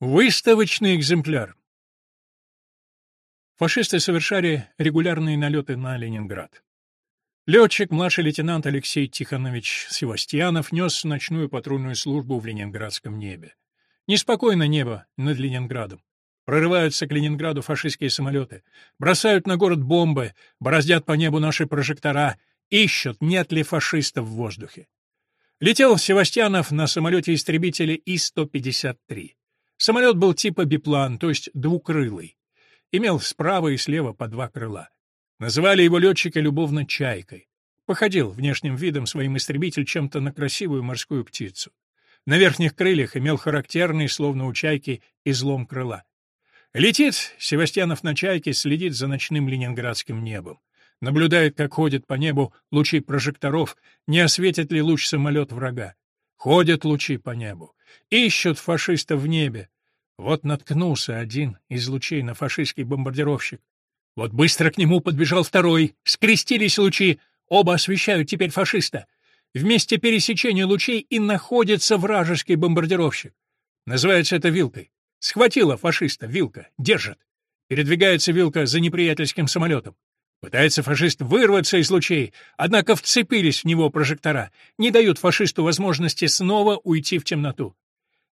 Выставочный экземпляр. Фашисты совершали регулярные налеты на Ленинград. Летчик, младший лейтенант Алексей Тихонович Севастьянов, нес ночную патрульную службу в ленинградском небе. Неспокойно небо над Ленинградом. Прорываются к Ленинграду фашистские самолеты, бросают на город бомбы, бороздят по небу наши прожектора, ищут, нет ли фашистов в воздухе. Летел Севастьянов на самолете-истребителе И-153. Самолет был типа биплан, то есть двукрылый. Имел справа и слева по два крыла. Называли его летчики любовно «чайкой». Походил внешним видом своим истребитель чем-то на красивую морскую птицу. На верхних крыльях имел характерный, словно у чайки, излом крыла. Летит Севастьянов на чайке, следит за ночным ленинградским небом. Наблюдает, как ходят по небу лучи прожекторов, не осветит ли луч самолет врага. Ходят лучи по небу. Ищут фашистов в небе. Вот наткнулся один из лучей на фашистский бомбардировщик. Вот быстро к нему подбежал второй. Скрестились лучи. Оба освещают теперь фашиста. В месте пересечения лучей и находится вражеский бомбардировщик. Называется это вилкой. Схватила фашиста вилка, держит. Передвигается вилка за неприятельским самолетом. Пытается фашист вырваться из лучей, однако вцепились в него прожектора, не дают фашисту возможности снова уйти в темноту.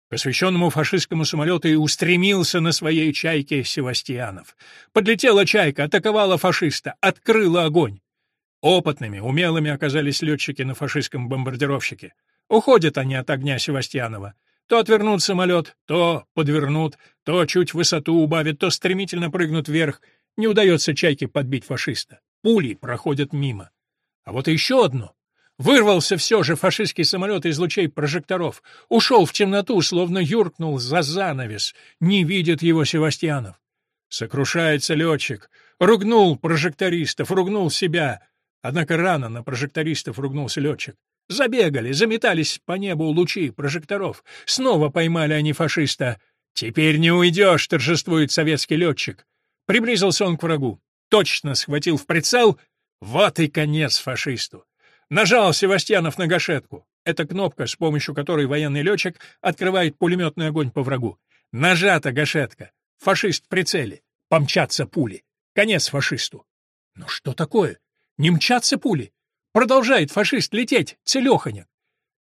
Посвященному фашистскому самолету и устремился на своей чайке Севастьянов. Подлетела чайка, атаковала фашиста, открыла огонь. Опытными, умелыми оказались летчики на фашистском бомбардировщике. Уходят они от огня Севастьянова. То отвернут самолет, то подвернут, то чуть высоту убавят, то стремительно прыгнут вверх. Не удается чайке подбить фашиста. Пули проходят мимо. А вот еще одно Вырвался все же фашистский самолет из лучей прожекторов. Ушел в темноту, словно юркнул за занавес. Не видит его Севастьянов. Сокрушается летчик. Ругнул прожектористов, ругнул себя. Однако рано на прожектористов ругнулся летчик. Забегали, заметались по небу лучи прожекторов. Снова поймали они фашиста. «Теперь не уйдешь», — торжествует советский летчик. Приблизился он к врагу. Точно схватил в прицел. Вот и конец фашисту. Нажал Севастьянов на гашетку. Это кнопка, с помощью которой военный летчик открывает пулеметный огонь по врагу. Нажата гашетка. Фашист в прицеле. Помчатся пули. Конец фашисту. Ну что такое? Не мчатся пули? Продолжает фашист лететь, целеханя.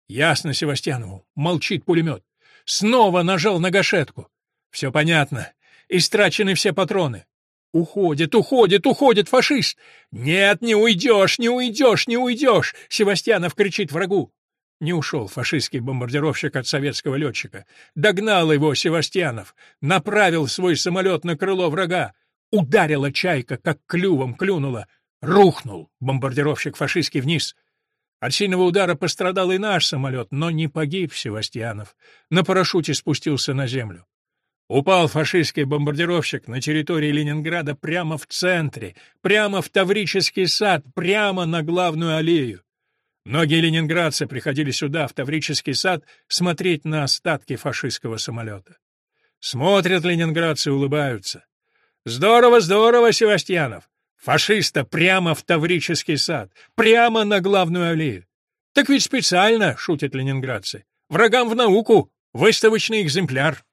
Ясно Севастьянову. Молчит пулемет. Снова нажал на гашетку. Все понятно. Истрачены все патроны. Уходит, уходит, уходит фашист! Нет, не уйдешь, не уйдешь, не уйдешь! Севастьянов кричит врагу. Не ушел фашистский бомбардировщик от советского летчика. Догнал его Севастьянов, направил свой самолет на крыло врага. Ударила чайка, как клювом клюнула. Рухнул бомбардировщик фашистский вниз. От сильного удара пострадал и наш самолет, но не погиб Севастьянов. На парашюте спустился на землю. Упал фашистский бомбардировщик на территории Ленинграда прямо в центре, прямо в Таврический сад, прямо на главную аллею. Многие ленинградцы приходили сюда, в Таврический сад, смотреть на остатки фашистского самолета. Смотрят ленинградцы, улыбаются. «Здорово, здорово, Севастьянов! Фашиста прямо в Таврический сад, прямо на главную аллею. Так ведь специально, — шутят ленинградцы, — врагам в науку, выставочный экземпляр».